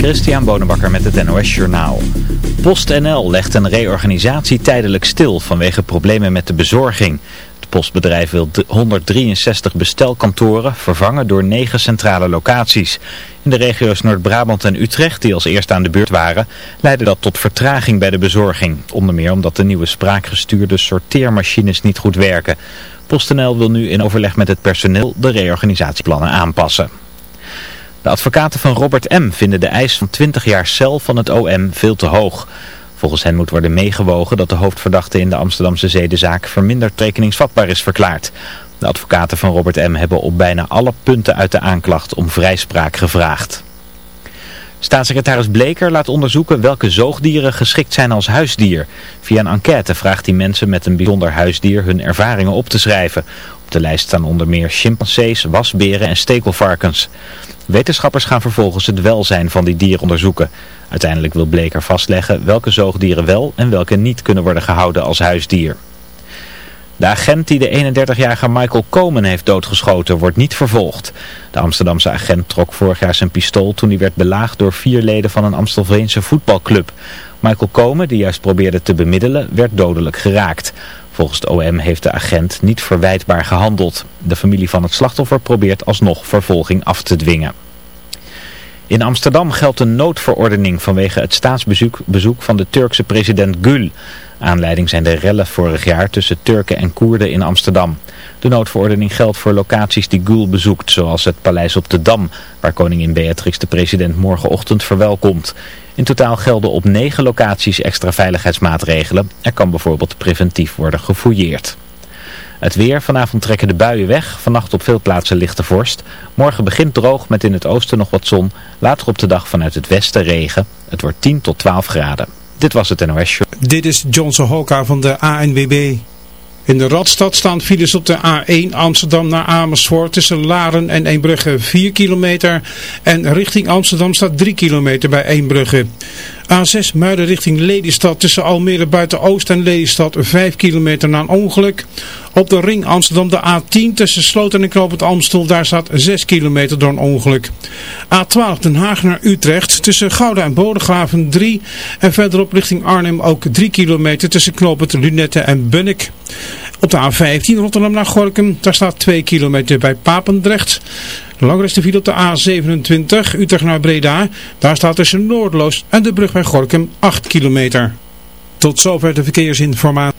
Christian Bonenbakker met het NOS Journaal. PostNL legt een reorganisatie tijdelijk stil vanwege problemen met de bezorging. Het postbedrijf wil 163 bestelkantoren vervangen door 9 centrale locaties. In de regio's Noord-Brabant en Utrecht, die als eerste aan de beurt waren, leidde dat tot vertraging bij de bezorging. Onder meer omdat de nieuwe spraakgestuurde sorteermachines niet goed werken. PostNL wil nu in overleg met het personeel de reorganisatieplannen aanpassen. De advocaten van Robert M. vinden de eis van 20 jaar cel van het OM veel te hoog. Volgens hen moet worden meegewogen dat de hoofdverdachte in de Amsterdamse zedenzaak verminderd rekeningsvatbaar is verklaard. De advocaten van Robert M. hebben op bijna alle punten uit de aanklacht om vrijspraak gevraagd. Staatssecretaris Bleker laat onderzoeken welke zoogdieren geschikt zijn als huisdier. Via een enquête vraagt hij mensen met een bijzonder huisdier hun ervaringen op te schrijven. Op de lijst staan onder meer chimpansees, wasberen en stekelvarkens. Wetenschappers gaan vervolgens het welzijn van die dieren onderzoeken. Uiteindelijk wil Bleker vastleggen welke zoogdieren wel en welke niet kunnen worden gehouden als huisdier. De agent die de 31-jarige Michael Komen heeft doodgeschoten wordt niet vervolgd. De Amsterdamse agent trok vorig jaar zijn pistool toen hij werd belaagd door vier leden van een Amstelveense voetbalclub. Michael Komen, die juist probeerde te bemiddelen, werd dodelijk geraakt. Volgens de OM heeft de agent niet verwijtbaar gehandeld. De familie van het slachtoffer probeert alsnog vervolging af te dwingen. In Amsterdam geldt een noodverordening vanwege het staatsbezoek bezoek van de Turkse president Gül. Aanleiding zijn de rellen vorig jaar tussen Turken en Koerden in Amsterdam. De noodverordening geldt voor locaties die Gül bezoekt, zoals het paleis op de Dam, waar koningin Beatrix de president morgenochtend verwelkomt. In totaal gelden op negen locaties extra veiligheidsmaatregelen. Er kan bijvoorbeeld preventief worden gefouilleerd. Het weer, vanavond trekken de buien weg, vannacht op veel plaatsen lichte vorst. Morgen begint droog met in het oosten nog wat zon, later op de dag vanuit het westen regen. Het wordt 10 tot 12 graden. Dit was het NOS Show. Dit is Johnson Hoka van de ANWB. In de Radstad staan files op de A1 Amsterdam naar Amersfoort tussen Laren en Eembrugge 4 kilometer. En richting Amsterdam staat 3 kilometer bij Eembrugge. A6 Muiden richting Lelystad tussen Almere buiten Oost en Lelystad 5 kilometer na een ongeluk. Op de ring Amsterdam de A10 tussen Sloten en Knoop Amstel, daar staat 6 kilometer door een ongeluk. A12 Den Haag naar Utrecht tussen Gouda en Bodegraven 3 en verderop richting Arnhem ook 3 kilometer tussen Knoop Lunette en Bunnik. Op de A15 Rotterdam naar Gorkum, daar staat 2 kilometer bij Papendrecht. Langer is file op de A27 Utrecht naar Breda. Daar staat tussen Noordloos en de brug bij Gorkum 8 kilometer. Tot zover de verkeersinformatie.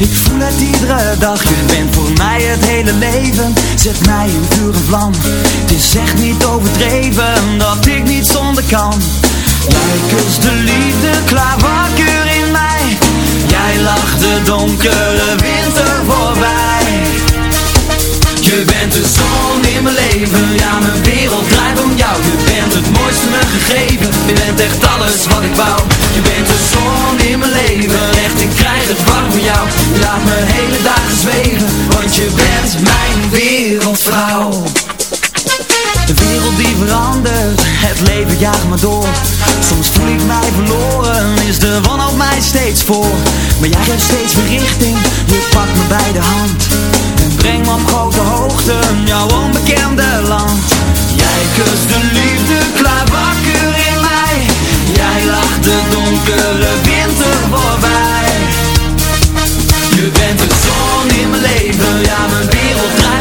Ik voel het iedere dag Je bent voor mij het hele leven, zet mij in vuur en vlam. Het is echt niet overdreven, dat ik niet zonder kan. Jij kust de liefde klaar wakker in mij. Jij lacht de donkere winter voorbij je bent de zon in mijn leven, ja mijn wereld draait om jou. Je bent het mooiste me gegeven, je bent echt alles wat ik wou. Je bent de zon in mijn leven. Het warm van jou. Je laat me hele dagen zweven Want je bent mijn wereldvrouw. De wereld die verandert, het leven jaagt me door. Soms voel ik mij verloren, is de wanhoop mij steeds voor. Maar jij geeft steeds verrichting, je pakt me bij de hand En brengt me op grote hoogte, jouw onbekende land. Jij kust de liefde klaar wakker in mij. Jij lacht de donkere winter voorbij. Je bent de zon in mijn leven, ja mijn wereld draait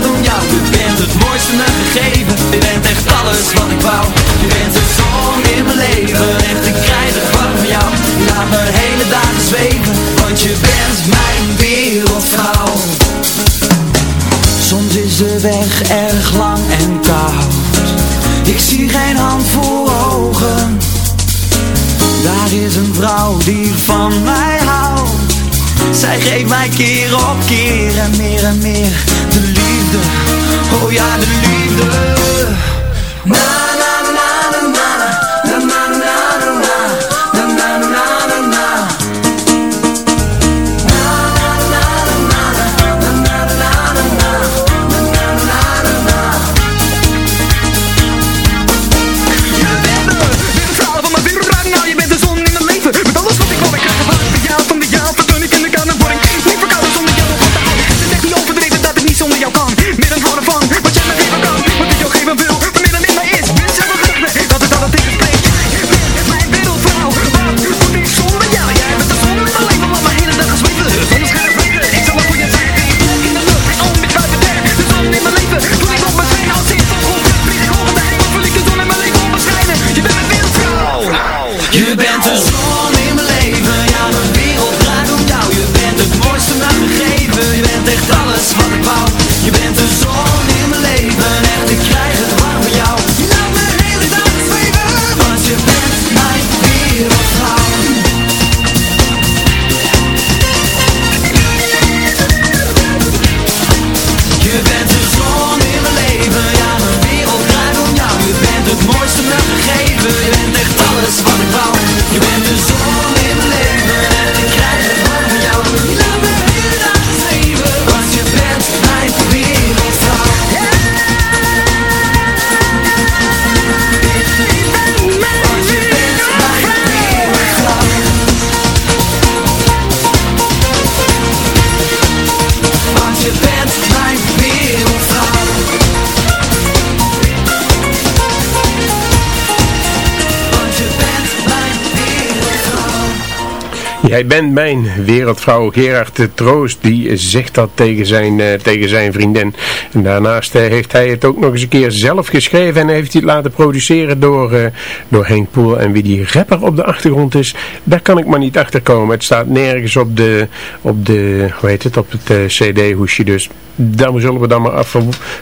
Jij bent mijn wereldvrouw. Gerard de Troost die zegt dat tegen zijn, eh, tegen zijn vriendin. En daarnaast eh, heeft hij het ook nog eens een keer zelf geschreven en heeft hij het laten produceren door, eh, door Henk Poel. En wie die rapper op de achtergrond is, daar kan ik maar niet achter komen. Het staat nergens op de, op de hoe heet het, op het cd-hoesje. Dus dan zullen we dan maar af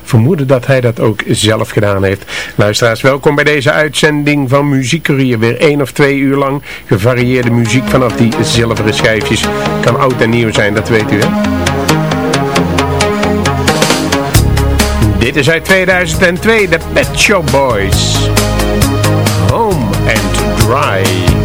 vermoeden dat hij dat ook zelf gedaan heeft. Luisteraars, welkom bij deze uitzending van Muziekcourier. Weer één of twee uur lang gevarieerde muziek vanaf die zilveren schijfjes. Kan oud en nieuw zijn, dat weet u hè. Dit is uit 2002, de Pet Shop Boys. Home and Dry.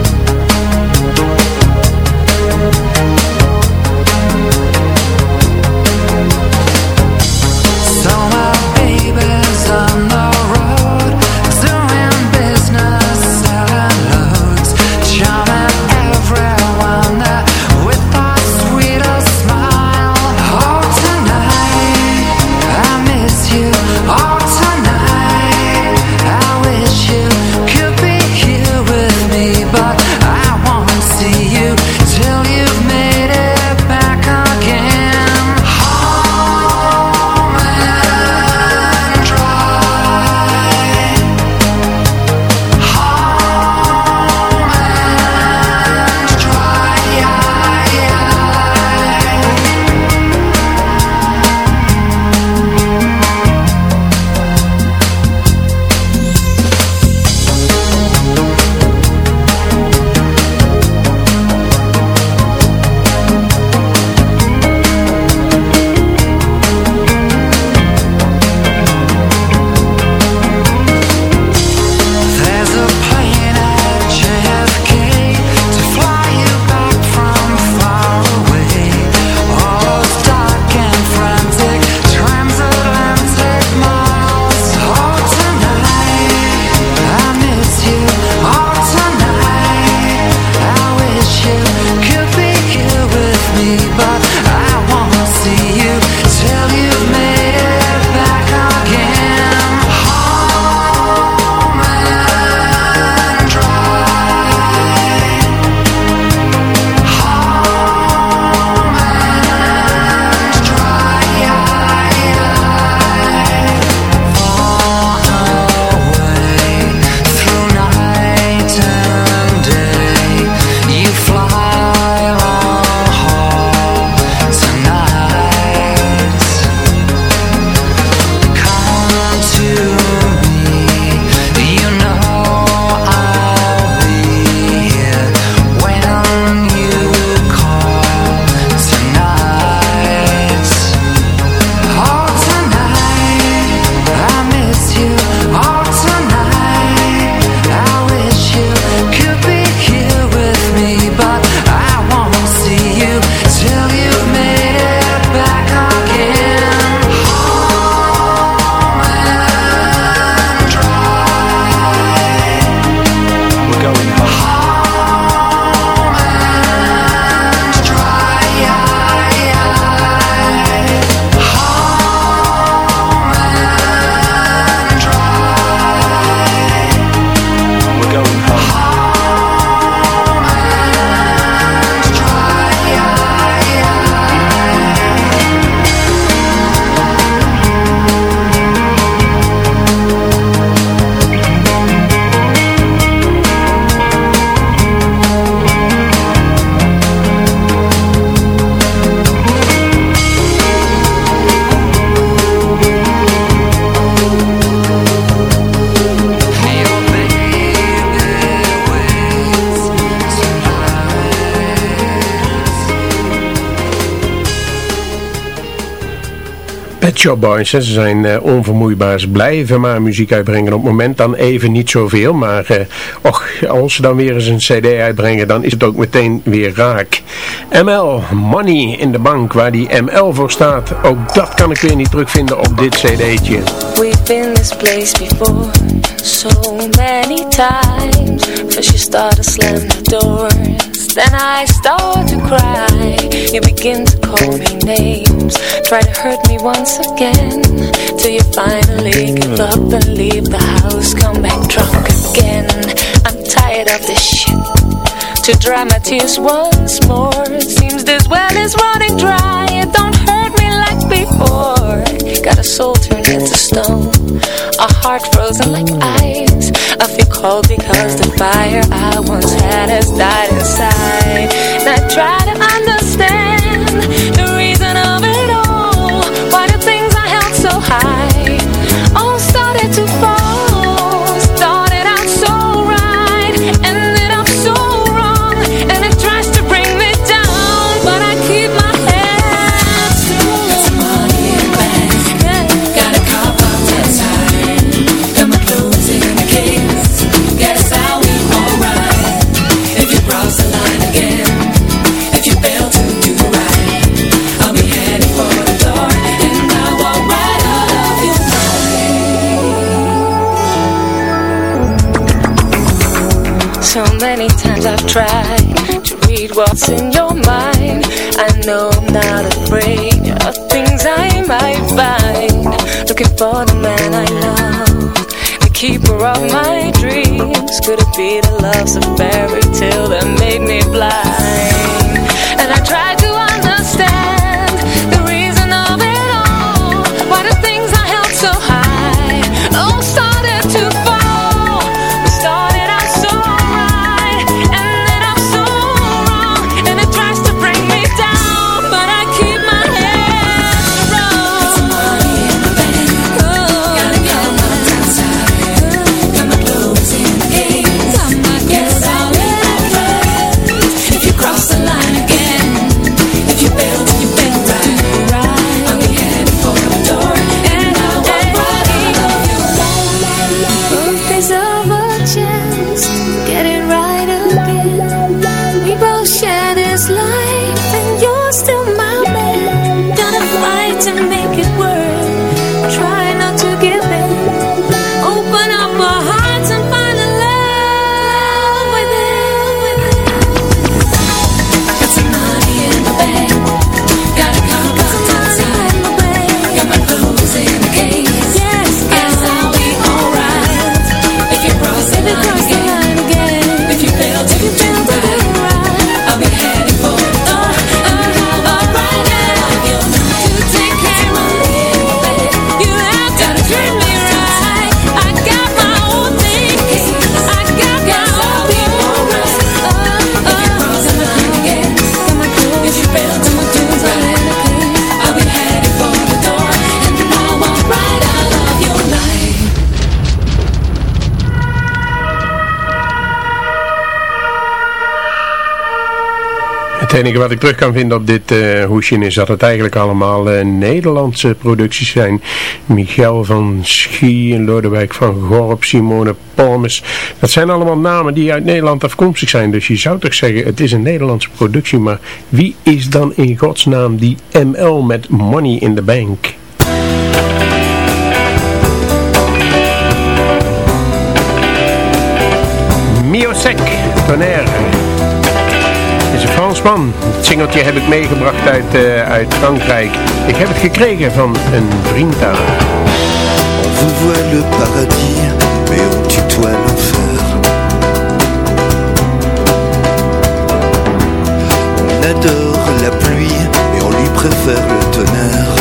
Shop Boys, ze zijn uh, onvermoeibaar. Ze blijven maar muziek uitbrengen. Op het moment dan even niet zoveel, maar uh, och, als ze dan weer eens een cd uitbrengen, dan is het ook meteen weer raak. ML, Money in de bank, waar die ML voor staat, ook dat kan ik weer niet terugvinden op dit cd'tje. We've been this place before, so many times. First you start to slam the doors, then I start to cry. You begin to call me names, try to hurt me once again. Till you finally give up and leave the house, come back drunk again. I'm tired of this shit. To dry my tears once more. It seems this well is running dry. It don't hurt me like before. Got a soul turned into stone, a heart frozen like ice. I feel cold because the fire I once I've to read what's in your mind. I know I'm not afraid of things I might find. Looking for the man I love, the keeper of my dreams. Could it be the love's a fairy tale that made me blind? Het enige wat ik terug kan vinden op dit eh hoesje is dat het eigenlijk allemaal eh, Nederlandse producties zijn. Michel van Schie, Lodewijk van Gorp, Simone Palmes. Dat zijn allemaal namen die uit Nederland afkomstig zijn. Dus je zou toch zeggen, het is een Nederlandse productie. Maar wie is dan in godsnaam die ML met Money in the Bank? Miosek, Tonnerre. Fransman. Het singeltje heb ik meegebracht uit, eh, uit Frankrijk. Ik heb het gekregen van een vriend daar. On vous voit le paradis, mais on tutoie l'enfer. On adore la pluie, mais on lui préfère le tonnerre.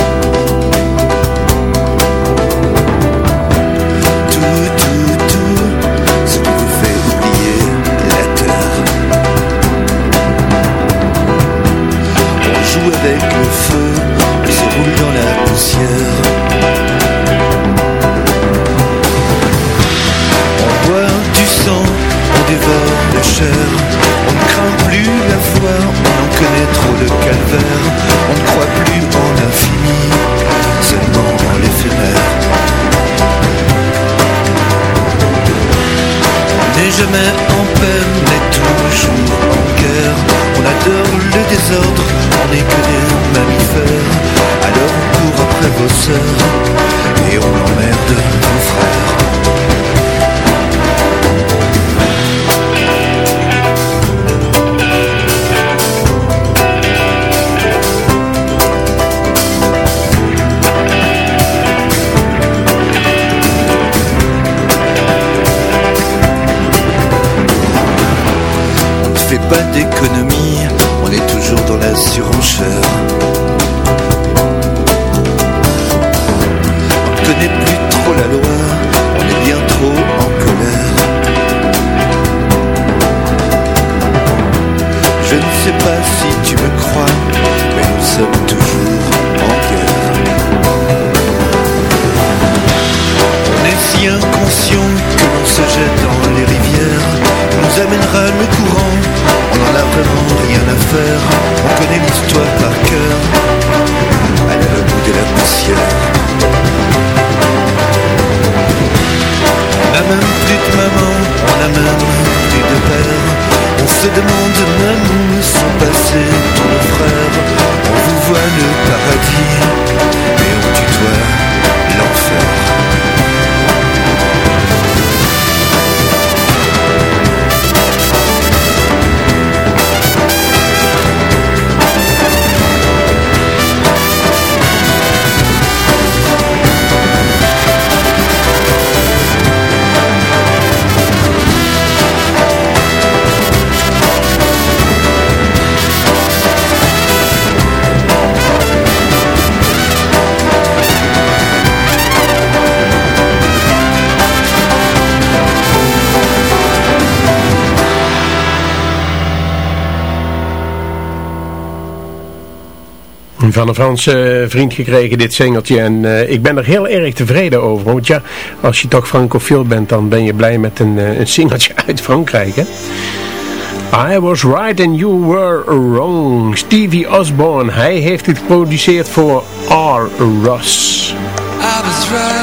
se demande même où nous sommes passés. van een Franse eh, vriend gekregen, dit singeltje. En eh, ik ben er heel erg tevreden over. Want ja, als je toch francofiel bent, dan ben je blij met een, eh, een singeltje uit Frankrijk, hè? I was right and you were wrong. Stevie Osborne, hij heeft het geproduceerd voor R. Ross. I was right.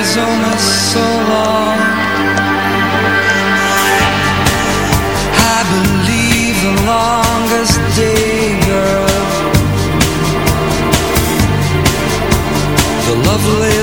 Arizona so long. I believe the longest day, girl. The lovely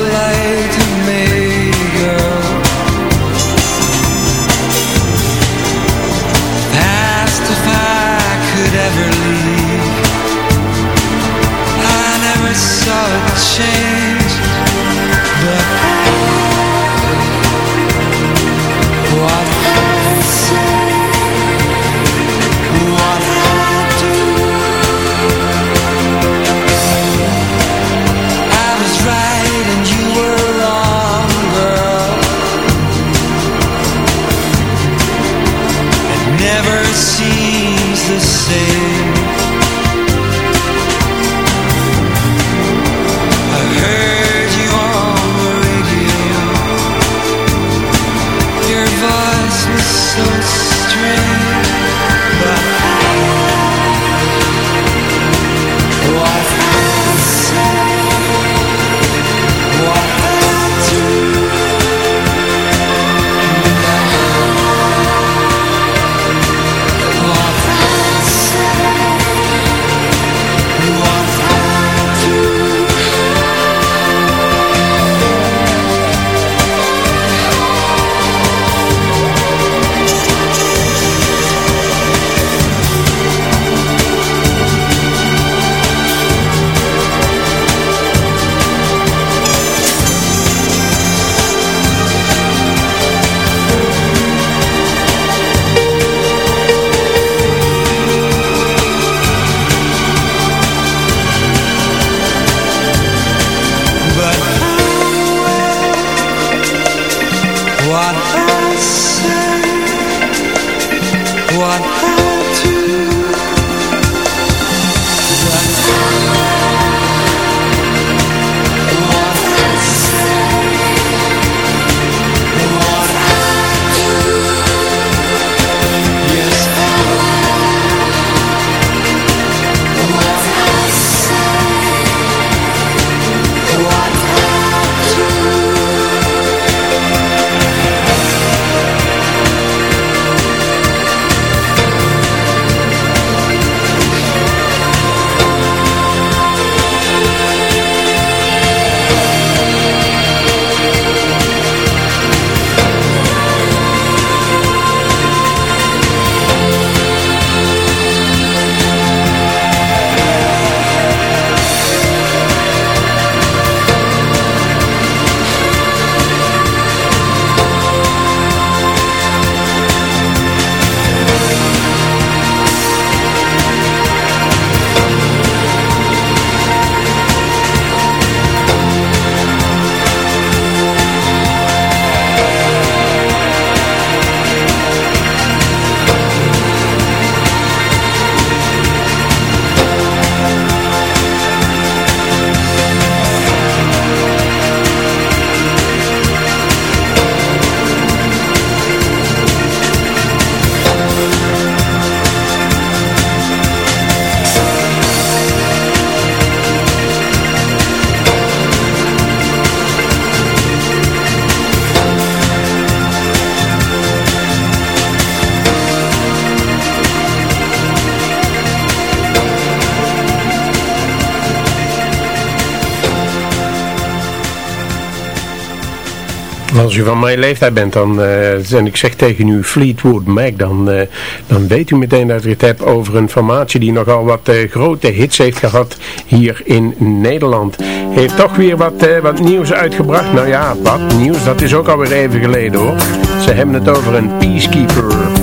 u van mijn leeftijd bent dan, uh, en ik zeg tegen u Fleetwood Mac, dan, uh, dan weet u meteen dat ik het heb over een formatie die nogal wat uh, grote hits heeft gehad hier in Nederland. Heeft toch weer wat, wat nieuws uitgebracht. Nou ja, wat nieuws, dat is ook alweer even geleden hoor. Ze hebben het over een Peacekeeper.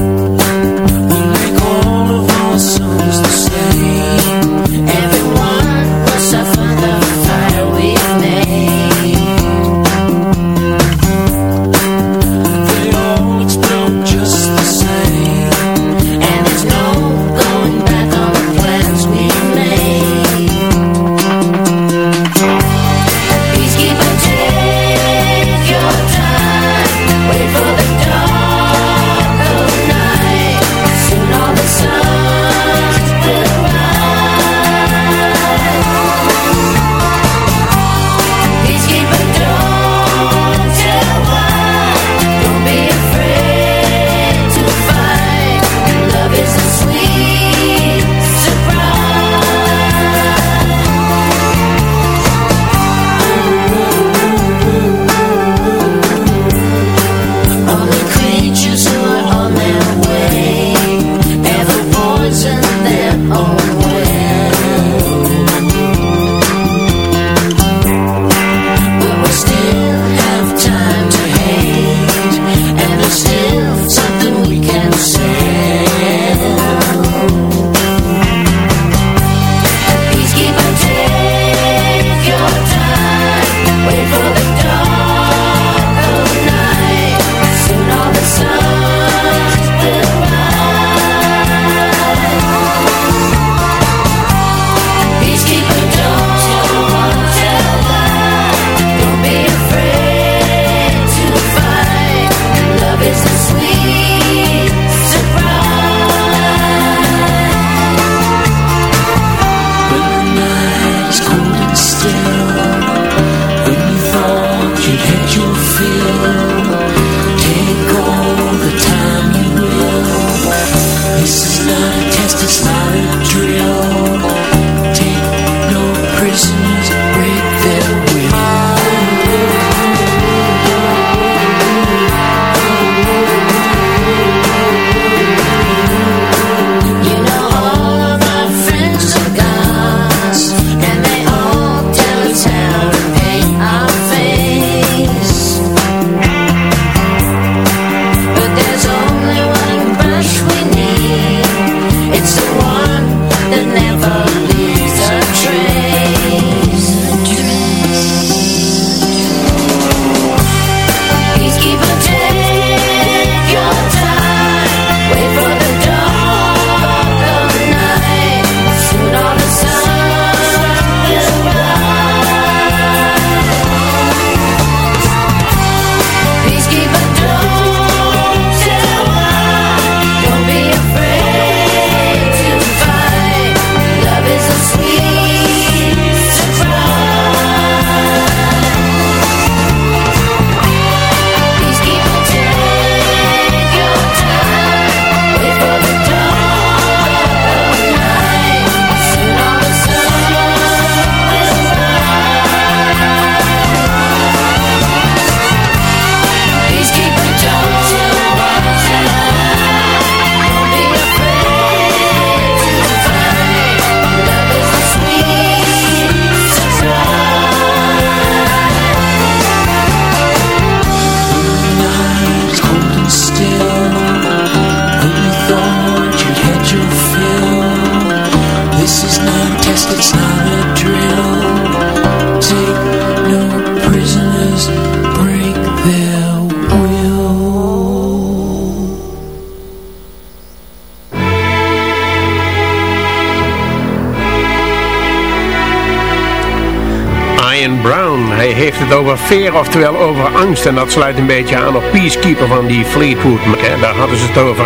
Over fear, oftewel over angst. En dat sluit een beetje aan op Peacekeeper van die Fleetwood. Daar hadden ze het over.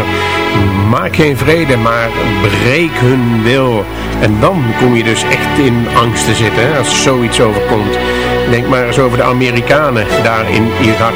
Maak geen vrede, maar breek hun wil. En dan kom je dus echt in angst te zitten, hè, als zoiets overkomt. Denk maar eens over de Amerikanen daar in Irak.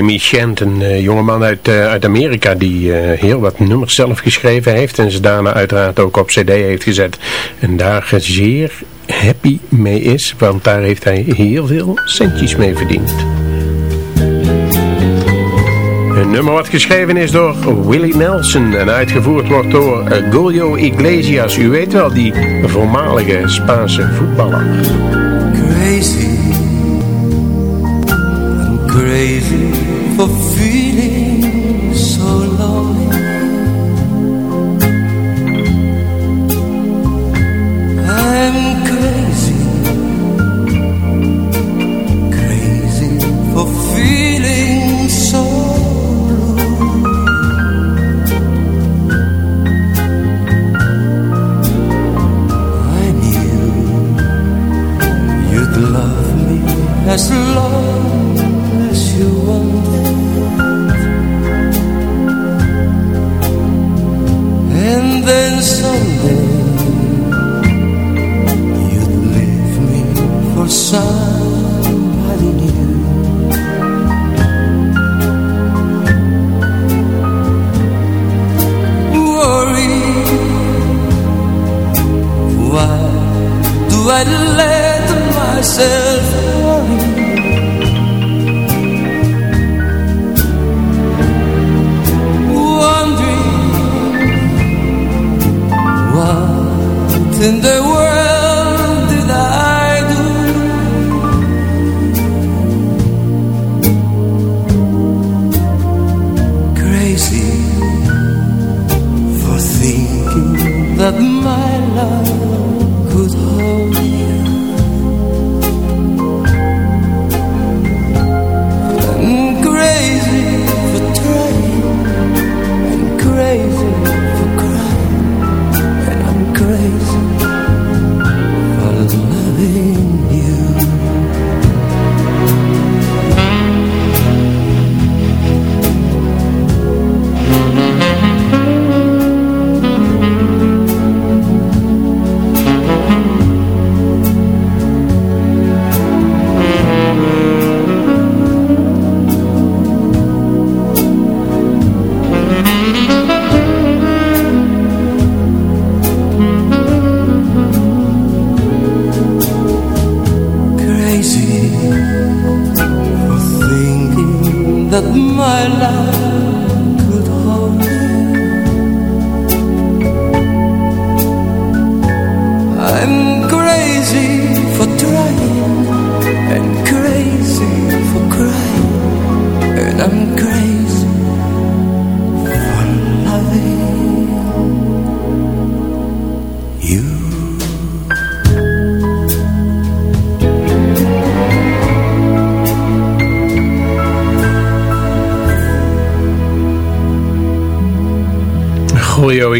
Remy Shant, een uh, jongeman uit, uh, uit Amerika die uh, heel wat nummers zelf geschreven heeft en ze daarna uiteraard ook op cd heeft gezet. En daar zeer happy mee is, want daar heeft hij heel veel centjes mee verdiend. Een nummer wat geschreven is door Willie Nelson en uitgevoerd wordt door Julio Iglesias. U weet wel, die voormalige Spaanse voetballer. Crazy,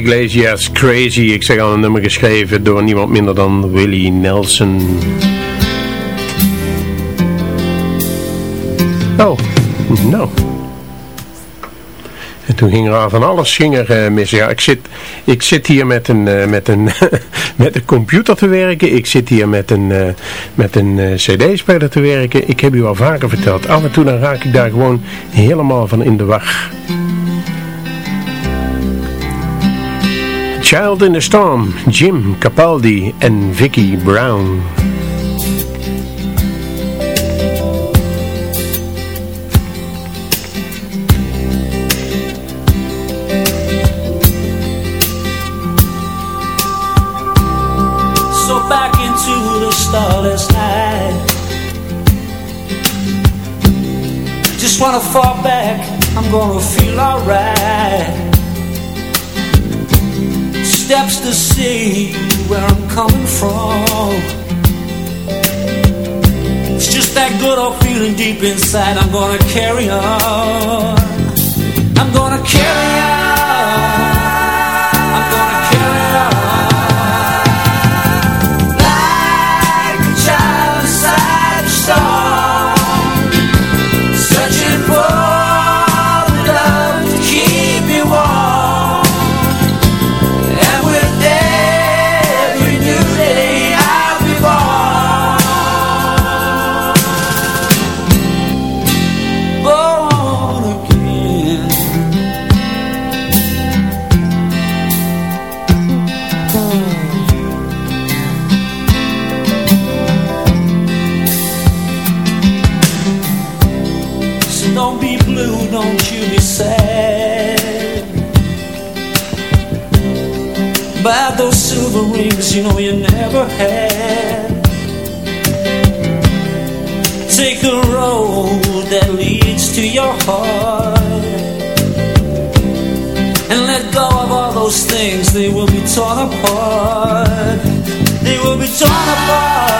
Iglesias, Crazy. Ik zeg al een nummer geschreven door niemand minder dan Willie Nelson. Oh, nou. En toen ging er van alles ging er, eh, mis. Ja, ik zit, ik zit hier met een, eh, met, een, met een computer te werken. Ik zit hier met een, eh, met een cd-speler te werken. Ik heb u al vaker verteld. Af en toe dan raak ik daar gewoon helemaal van in de war. Child in the Storm, Jim Capaldi en Vicky Brown. It's just that good old feeling deep inside. I'm gonna carry on. I'm gonna carry on. You know you never had. Take a road that leads to your heart And let go of all those things They will be torn apart. They will be torn apart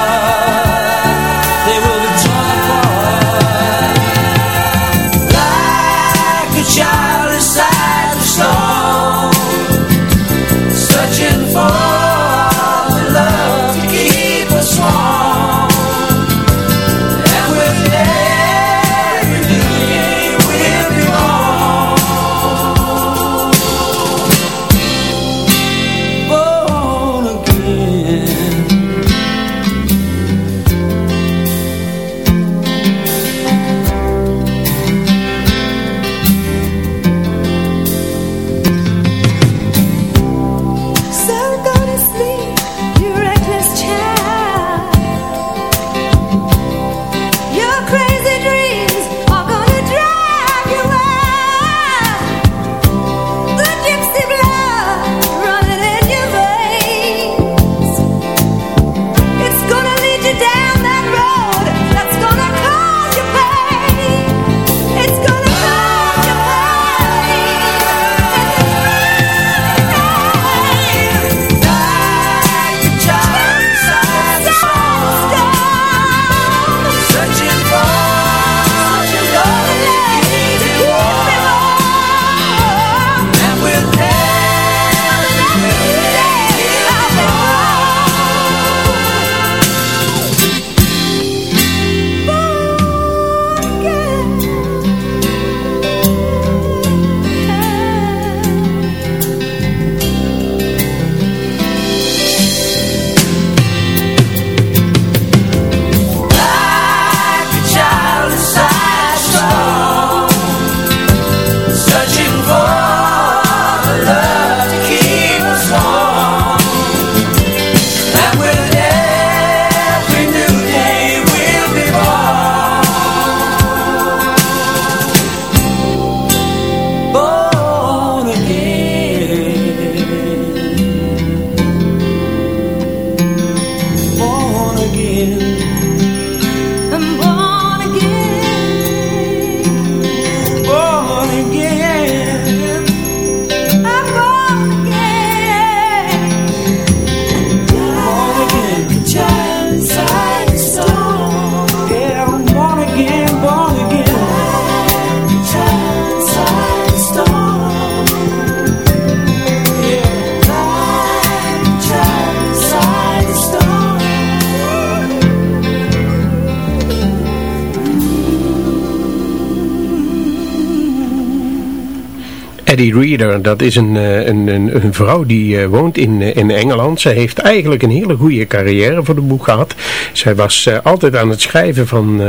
Eddie Reader, dat is een, eh, een, een, een vrouw die eh, woont in, eh, in Engeland. Zij heeft eigenlijk een hele goede carrière voor de boek gehad. Zij was altijd aan het schrijven van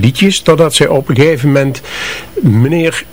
liedjes, totdat zij op een gegeven moment meneer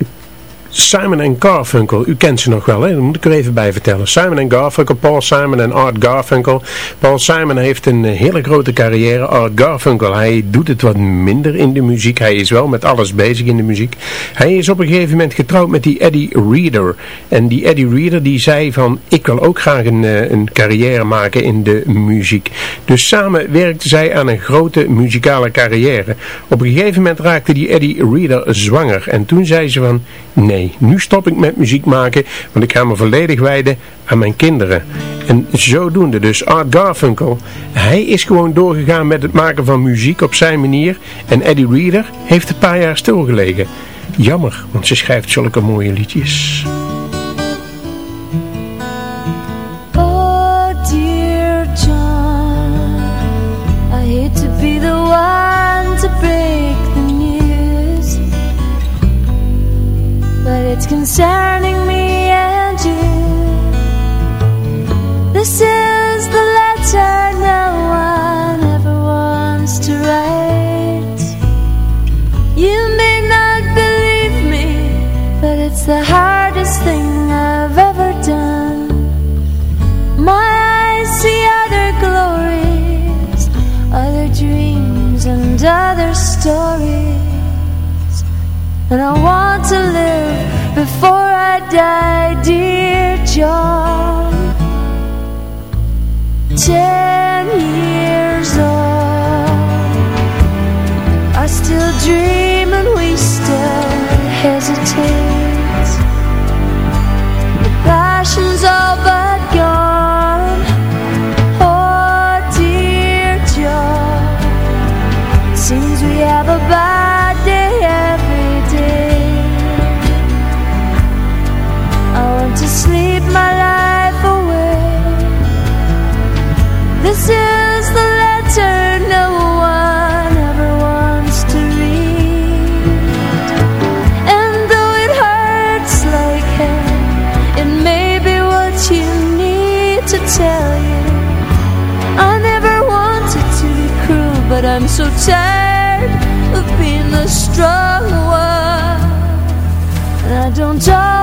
Simon Garfunkel, u kent ze nog wel, hè? dat moet ik er even bij vertellen. Simon Garfunkel, Paul Simon en Art Garfunkel. Paul Simon heeft een eh, hele grote carrière. Art Garfunkel, hij doet het wat minder in de muziek. Hij is wel met alles bezig in de muziek. Hij is op een gegeven moment getrouwd met die Eddie Reader. En die Eddie Reader die zei van, ik wil ook graag een, eh, een carrière maken in de muziek. Dus samen werkten zij aan een grote muzikale carrière. Op een gegeven moment raakte die Eddie Reader zwanger. En toen zei ze van, nee, nu stop ik met muziek maken, want ik ga me volledig wijden aan mijn kinderen. En zodoende dus Art Garfunkel, hij is gewoon doorgegaan met het maken van muziek op zijn manier. En Eddie Reader heeft een paar jaar stilgelegen. Jammer, want ze schrijft zulke mooie liedjes. It's concerning me and you. This is the letter no one ever wants to write. You may not believe me, but it's the hardest thing I've ever done. My eyes see other glories, other dreams, and other stories. And I want to live before I die, dear John. Ten years old, I still dream and we still hesitate. The passion's all but gone. don't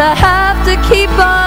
I have to keep on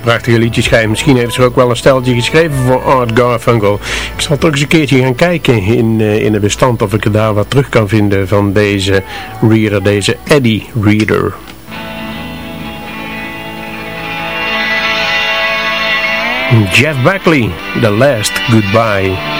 prachtige liedjes schrijven. Misschien heeft ze ook wel een steltje geschreven voor Art Garfunkel. Ik zal toch eens een keertje gaan kijken in, eh, in het bestand of ik er daar wat terug kan vinden van deze reader, deze Eddie Reader. Jeff Buckley, The Last Goodbye.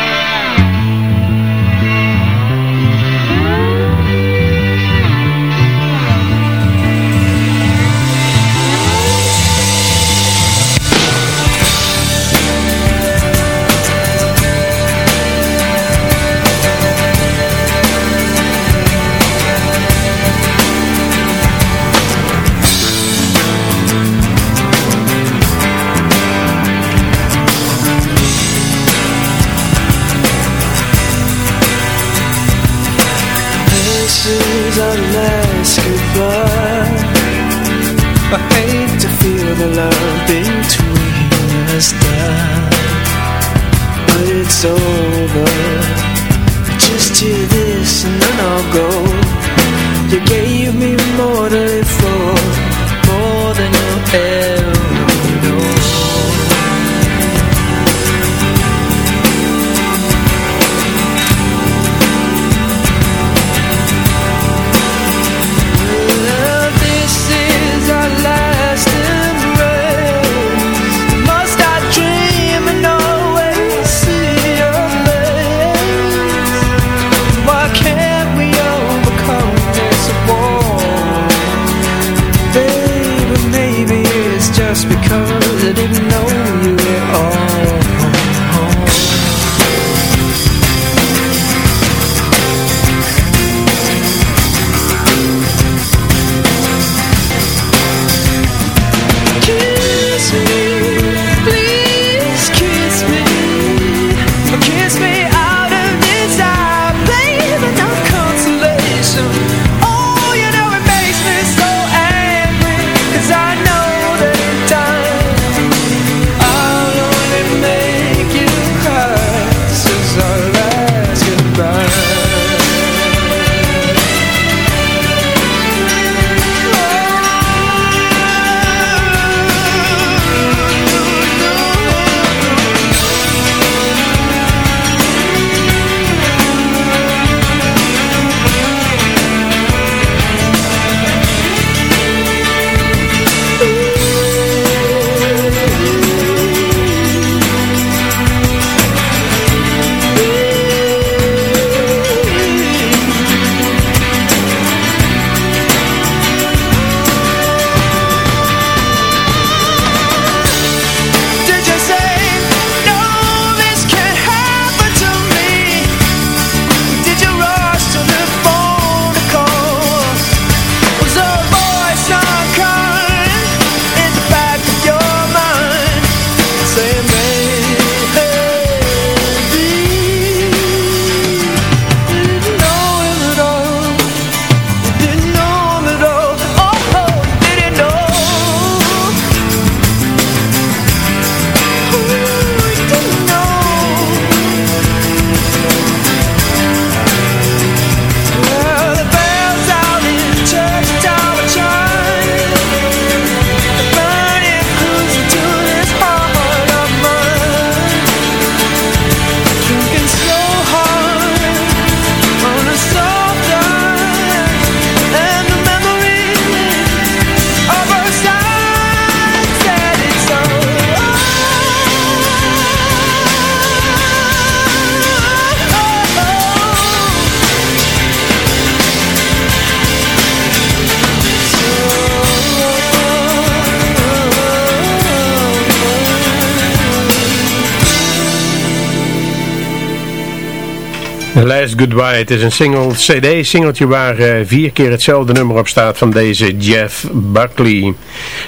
The Last Goodbye, het is een single cd, singeltje waar eh, vier keer hetzelfde nummer op staat van deze Jeff Buckley.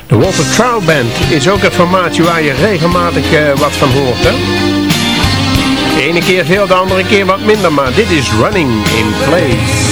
De Walter Trout Band is ook een formaatje waar je regelmatig eh, wat van hoort. Hè? De ene keer veel, de andere keer wat minder, maar dit is Running in Place.